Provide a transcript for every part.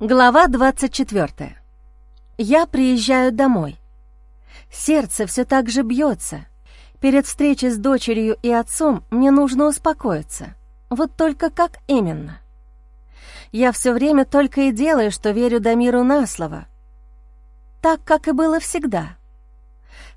Глава 24. Я приезжаю домой. Сердце все так же бьется. Перед встречей с дочерью и отцом мне нужно успокоиться. Вот только как именно? Я все время только и делаю, что верю Дамиру на слово. Так, как и было всегда.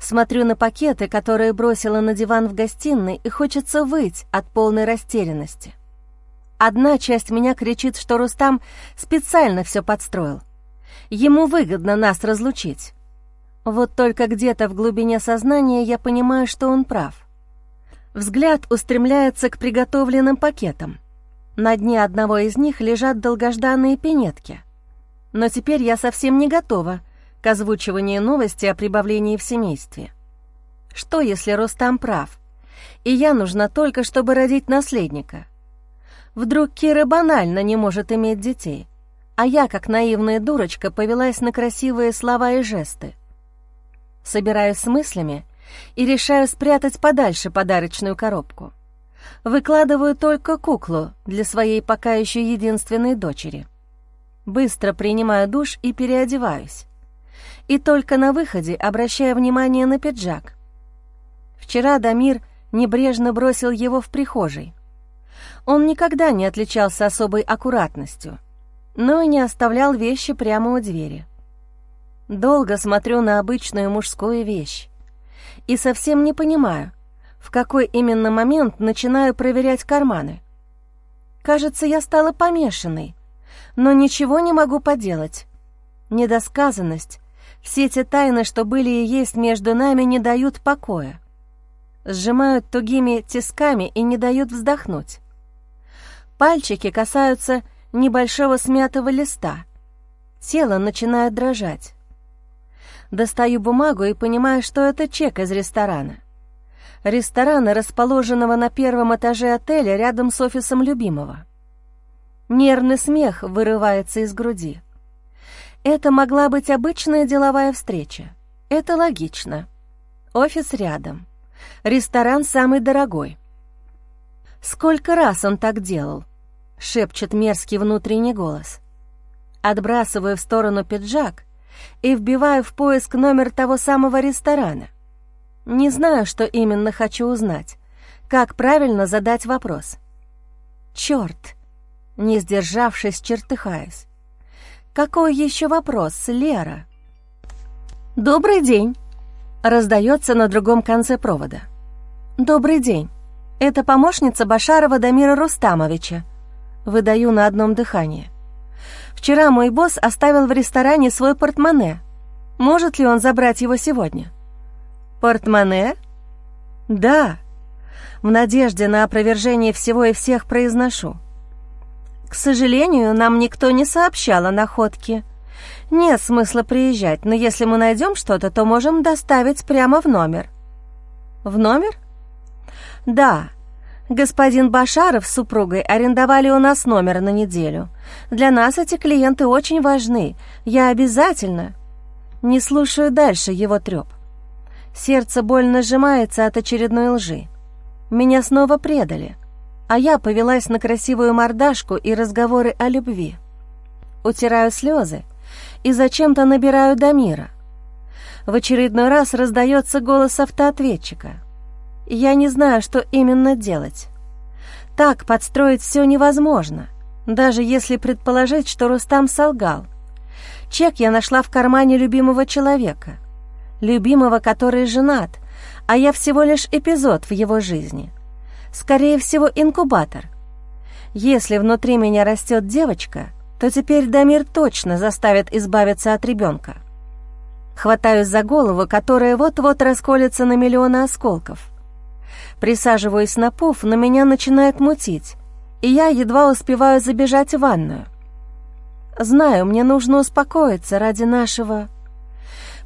Смотрю на пакеты, которые бросила на диван в гостиной, и хочется выть от полной растерянности. Одна часть меня кричит, что Рустам специально все подстроил. Ему выгодно нас разлучить. Вот только где-то в глубине сознания я понимаю, что он прав. Взгляд устремляется к приготовленным пакетам. На дне одного из них лежат долгожданные пинетки. Но теперь я совсем не готова к озвучиванию новости о прибавлении в семействе. Что, если Рустам прав, и я нужна только, чтобы родить наследника — Вдруг Кира банально не может иметь детей, а я, как наивная дурочка, повелась на красивые слова и жесты. Собираюсь с мыслями и решаю спрятать подальше подарочную коробку. Выкладываю только куклу для своей пока еще единственной дочери. Быстро принимаю душ и переодеваюсь. И только на выходе обращаю внимание на пиджак. Вчера Дамир небрежно бросил его в прихожей. Он никогда не отличался особой аккуратностью, но и не оставлял вещи прямо у двери. Долго смотрю на обычную мужскую вещь и совсем не понимаю, в какой именно момент начинаю проверять карманы. Кажется, я стала помешанной, но ничего не могу поделать. Недосказанность, все те тайны, что были и есть между нами, не дают покоя. Сжимают тугими тисками и не дают вздохнуть. Пальчики касаются небольшого смятого листа. Тело начинает дрожать. Достаю бумагу и понимаю, что это чек из ресторана. Ресторана, расположенного на первом этаже отеля рядом с офисом любимого. Нервный смех вырывается из груди. Это могла быть обычная деловая встреча. Это логично. Офис рядом. Ресторан самый дорогой. «Сколько раз он так делал?» — шепчет мерзкий внутренний голос. Отбрасываю в сторону пиджак и вбиваю в поиск номер того самого ресторана. Не знаю, что именно хочу узнать, как правильно задать вопрос. Черт! Не сдержавшись, чертыхаюсь. Какой еще вопрос, Лера? «Добрый день!» — раздается на другом конце провода. «Добрый день. Это помощница Башарова Дамира Рустамовича. Выдаю на одном дыхании. Вчера мой босс оставил в ресторане свой портмоне. Может ли он забрать его сегодня? Портмоне? Да. В надежде на опровержение всего и всех произношу. К сожалению, нам никто не сообщал о находке. Нет смысла приезжать, но если мы найдем что-то, то можем доставить прямо в номер. В номер? «Да. Господин Башаров с супругой арендовали у нас номер на неделю. Для нас эти клиенты очень важны. Я обязательно...» Не слушаю дальше его трёп. Сердце больно сжимается от очередной лжи. Меня снова предали, а я повелась на красивую мордашку и разговоры о любви. Утираю слезы и зачем-то набираю Дамира. В очередной раз раздается голос автоответчика — я не знаю, что именно делать. Так подстроить все невозможно, даже если предположить, что Рустам солгал. Чек я нашла в кармане любимого человека. Любимого, который женат, а я всего лишь эпизод в его жизни. Скорее всего, инкубатор. Если внутри меня растет девочка, то теперь Дамир точно заставит избавиться от ребенка. Хватаюсь за голову, которая вот-вот расколется на миллионы осколков — Присаживаюсь на пуф, но меня начинает мутить, и я едва успеваю забежать в ванную. Знаю, мне нужно успокоиться ради нашего...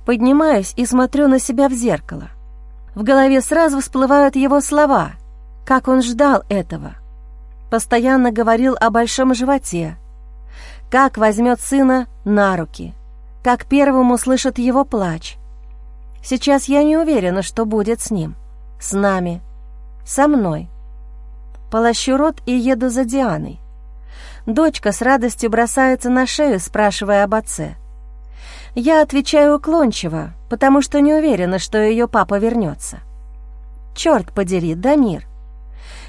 Поднимаюсь и смотрю на себя в зеркало. В голове сразу всплывают его слова, как он ждал этого. Постоянно говорил о большом животе, как возьмет сына на руки, как первым услышит его плач. Сейчас я не уверена, что будет с ним, с нами, со мной. Полощу рот и еду за Дианой. Дочка с радостью бросается на шею, спрашивая об отце. Я отвечаю уклончиво, потому что не уверена, что ее папа вернется. Черт подери, Дамир,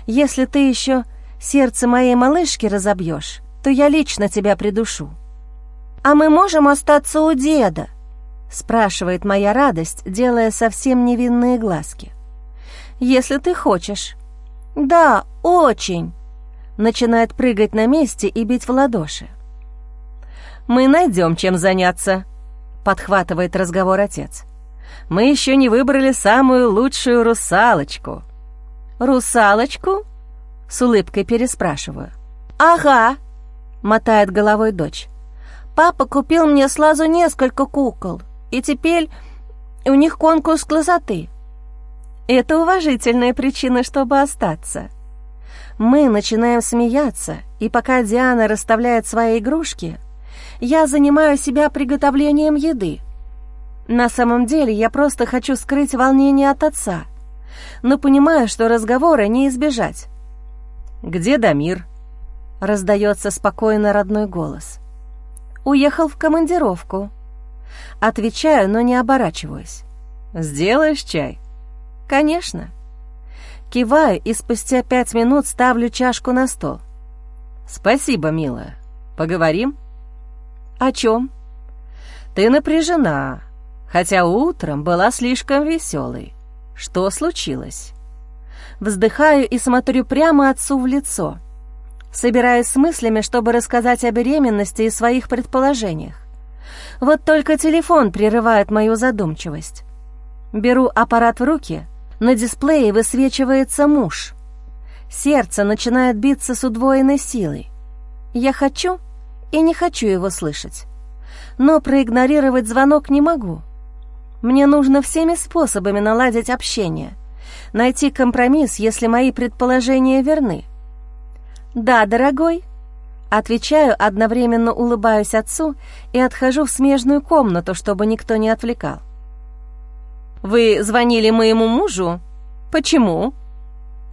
если ты еще сердце моей малышки разобьешь, то я лично тебя придушу. «А мы можем остаться у деда?» — спрашивает моя радость, делая совсем невинные глазки. «Если ты хочешь». «Да, очень!» Начинает прыгать на месте и бить в ладоши. «Мы найдем чем заняться», — подхватывает разговор отец. «Мы еще не выбрали самую лучшую русалочку». «Русалочку?» — с улыбкой переспрашиваю. «Ага», — мотает головой дочь. Папа купил мне сразу несколько кукол, и теперь у них конкурс красоты. Это уважительная причина, чтобы остаться. Мы начинаем смеяться, и пока Диана расставляет свои игрушки, я занимаю себя приготовлением еды. На самом деле я просто хочу скрыть волнение от отца, но понимаю, что разговора не избежать. «Где Дамир?» — раздается спокойно родной голос. Уехал в командировку. Отвечаю, но не оборачиваюсь. «Сделаешь чай?» «Конечно». Киваю и спустя пять минут ставлю чашку на стол. «Спасибо, милая. Поговорим?» «О чем?» «Ты напряжена, хотя утром была слишком веселой. Что случилось?» Вздыхаю и смотрю прямо отцу в лицо — собираясь с мыслями, чтобы рассказать о беременности и своих предположениях. Вот только телефон прерывает мою задумчивость. Беру аппарат в руки, на дисплее высвечивается муж. Сердце начинает биться с удвоенной силой. Я хочу и не хочу его слышать. Но проигнорировать звонок не могу. Мне нужно всеми способами наладить общение, найти компромисс, если мои предположения верны. «Да, дорогой». Отвечаю, одновременно улыбаюсь отцу и отхожу в смежную комнату, чтобы никто не отвлекал. «Вы звонили моему мужу? Почему?»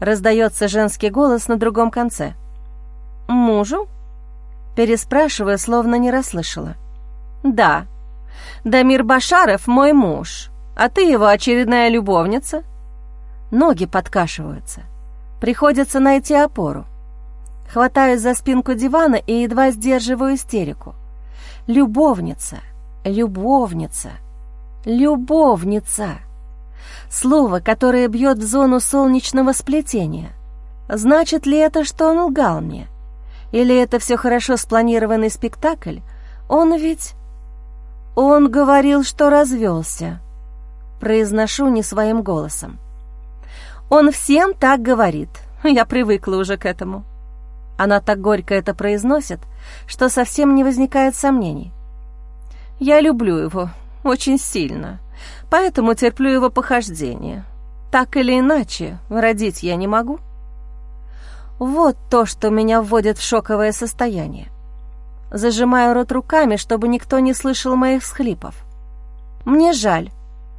Раздается женский голос на другом конце. «Мужу?» Переспрашивая, словно не расслышала. «Да. Дамир Башаров мой муж, а ты его очередная любовница?» Ноги подкашиваются. Приходится найти опору. Хватаюсь за спинку дивана и едва сдерживаю истерику. Любовница, любовница, любовница. Слово, которое бьет в зону солнечного сплетения. Значит ли это, что он лгал мне? Или это все хорошо спланированный спектакль? Он ведь... Он говорил, что развелся. Произношу не своим голосом. Он всем так говорит. Я привыкла уже к этому. Она так горько это произносит, что совсем не возникает сомнений. Я люблю его очень сильно, поэтому терплю его похождение. Так или иначе, родить я не могу. Вот то, что меня вводит в шоковое состояние. Зажимаю рот руками, чтобы никто не слышал моих всхлипов. Мне жаль,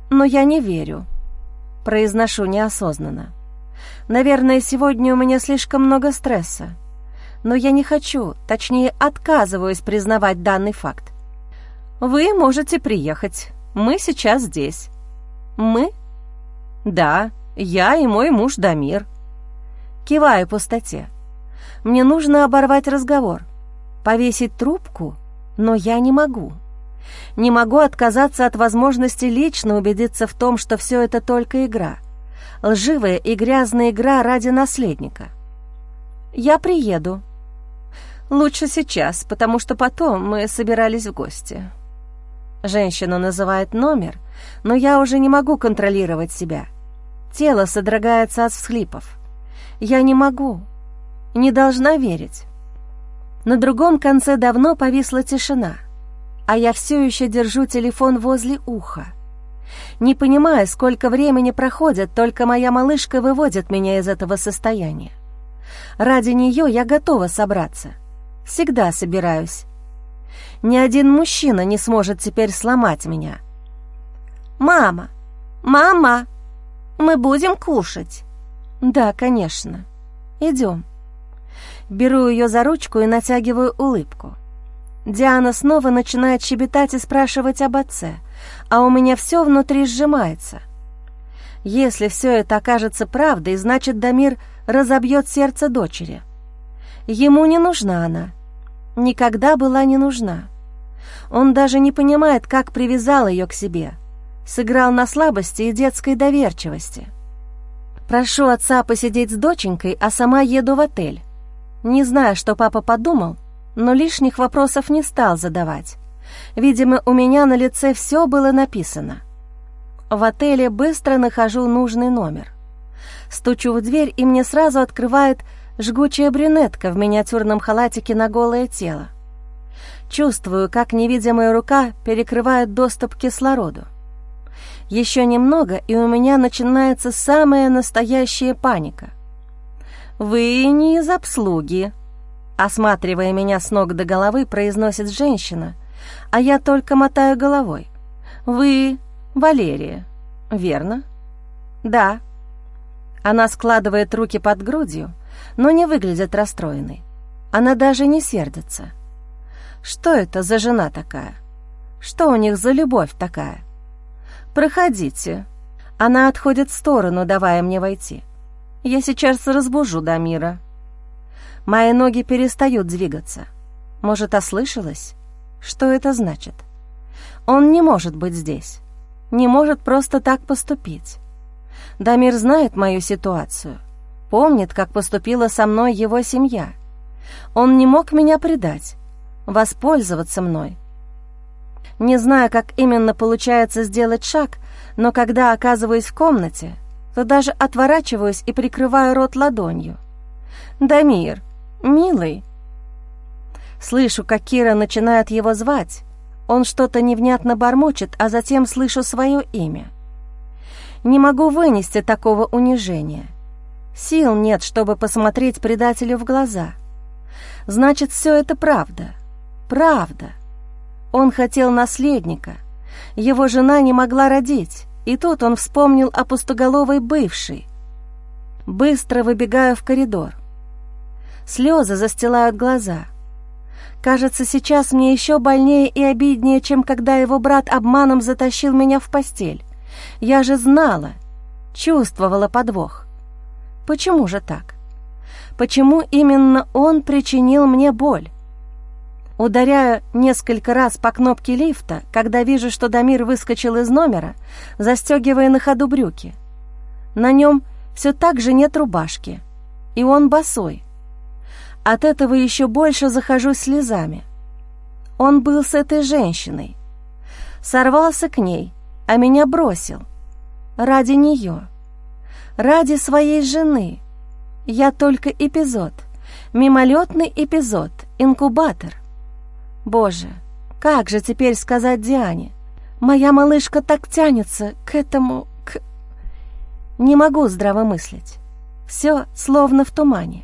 но я не верю. Произношу неосознанно. Наверное, сегодня у меня слишком много стресса но я не хочу, точнее отказываюсь признавать данный факт. Вы можете приехать. Мы сейчас здесь. Мы? Да, я и мой муж Дамир. Киваю пустоте. Мне нужно оборвать разговор, повесить трубку, но я не могу. Не могу отказаться от возможности лично убедиться в том, что все это только игра. Лживая и грязная игра ради наследника. Я приеду, Лучше сейчас, потому что потом мы собирались в гости. Женщина называет номер, но я уже не могу контролировать себя. Тело содрогается от всхлипов. Я не могу, не должна верить. На другом конце давно повисла тишина, а я все еще держу телефон возле уха. Не понимая, сколько времени проходит, только моя малышка выводит меня из этого состояния. Ради нее я готова собраться — Всегда собираюсь. Ни один мужчина не сможет теперь сломать меня. «Мама! Мама! Мы будем кушать!» «Да, конечно. Идем». Беру ее за ручку и натягиваю улыбку. Диана снова начинает щебетать и спрашивать об отце, а у меня все внутри сжимается. Если все это окажется правдой, значит, Дамир разобьет сердце дочери. Ему не нужна она. Никогда была не нужна. Он даже не понимает, как привязал ее к себе. Сыграл на слабости и детской доверчивости. Прошу отца посидеть с доченькой, а сама еду в отель. Не знаю, что папа подумал, но лишних вопросов не стал задавать. Видимо, у меня на лице все было написано. В отеле быстро нахожу нужный номер. Стучу в дверь, и мне сразу открывает жгучая брюнетка в миниатюрном халатике на голое тело. Чувствую, как невидимая рука перекрывает доступ к кислороду. Еще немного, и у меня начинается самая настоящая паника. «Вы не из обслуги», — осматривая меня с ног до головы, произносит женщина, а я только мотаю головой. «Вы Валерия, верно?» «Да». Она складывает руки под грудью, но не выглядит расстроенной. Она даже не сердится. Что это за жена такая? Что у них за любовь такая? Проходите. Она отходит в сторону, давая мне войти. Я сейчас разбужу Дамира. Мои ноги перестают двигаться. Может, ослышалась? Что это значит? Он не может быть здесь. Не может просто так поступить. Дамир знает мою ситуацию. Помнит, как поступила со мной его семья. Он не мог меня предать воспользоваться мной. Не знаю, как именно получается сделать шаг, но когда оказываюсь в комнате, то даже отворачиваюсь и прикрываю рот ладонью. «Дамир, милый!» Слышу, как Кира начинает его звать. Он что-то невнятно бормочет, а затем слышу свое имя. Не могу вынести такого унижения. Сил нет, чтобы посмотреть предателю в глаза. Значит, все это правда правда. Он хотел наследника. Его жена не могла родить, и тут он вспомнил о пустоголовой бывшей. Быстро выбегаю в коридор. Слезы застилают глаза. Кажется, сейчас мне еще больнее и обиднее, чем когда его брат обманом затащил меня в постель. Я же знала, чувствовала подвох. Почему же так? Почему именно он причинил мне боль? Ударяю несколько раз по кнопке лифта, когда вижу, что Дамир выскочил из номера, застегивая на ходу брюки. На нем все так же нет рубашки, и он босой. От этого еще больше захожусь слезами. Он был с этой женщиной. Сорвался к ней, а меня бросил. Ради нее. Ради своей жены. Я только эпизод. Мимолетный эпизод. Инкубатор. Боже, как же теперь сказать Диане? Моя малышка так тянется к этому, к... Не могу здраво мыслить. Все словно в тумане.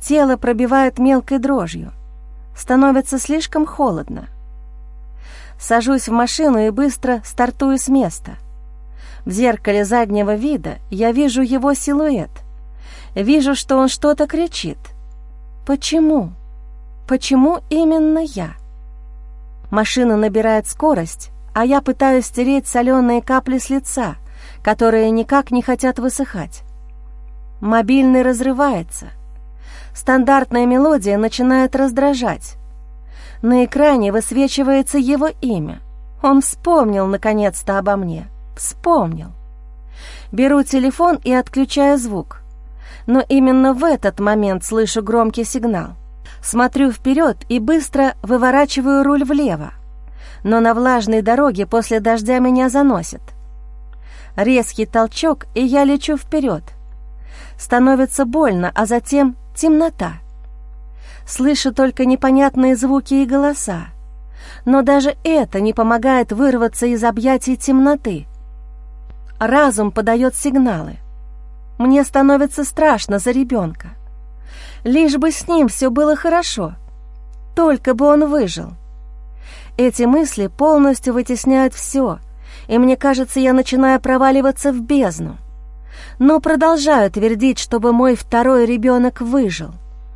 Тело пробивает мелкой дрожью. Становится слишком холодно. Сажусь в машину и быстро стартую с места. В зеркале заднего вида я вижу его силуэт. Вижу, что он что-то кричит. Почему? Почему именно я? Машина набирает скорость, а я пытаюсь стереть соленые капли с лица, которые никак не хотят высыхать. Мобильный разрывается. Стандартная мелодия начинает раздражать. На экране высвечивается его имя. Он вспомнил наконец-то обо мне. Вспомнил. Беру телефон и отключаю звук. Но именно в этот момент слышу громкий сигнал — Смотрю вперед и быстро выворачиваю руль влево, но на влажной дороге после дождя меня заносит. Резкий толчок, и я лечу вперед. Становится больно, а затем темнота. Слышу только непонятные звуки и голоса, но даже это не помогает вырваться из объятий темноты. Разум подает сигналы. Мне становится страшно за ребенка. Лишь бы с ним все было хорошо. Только бы он выжил. Эти мысли полностью вытесняют все, и мне кажется, я начинаю проваливаться в бездну. Но продолжаю твердить, чтобы мой второй ребенок выжил.